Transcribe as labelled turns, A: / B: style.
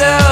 A: myself.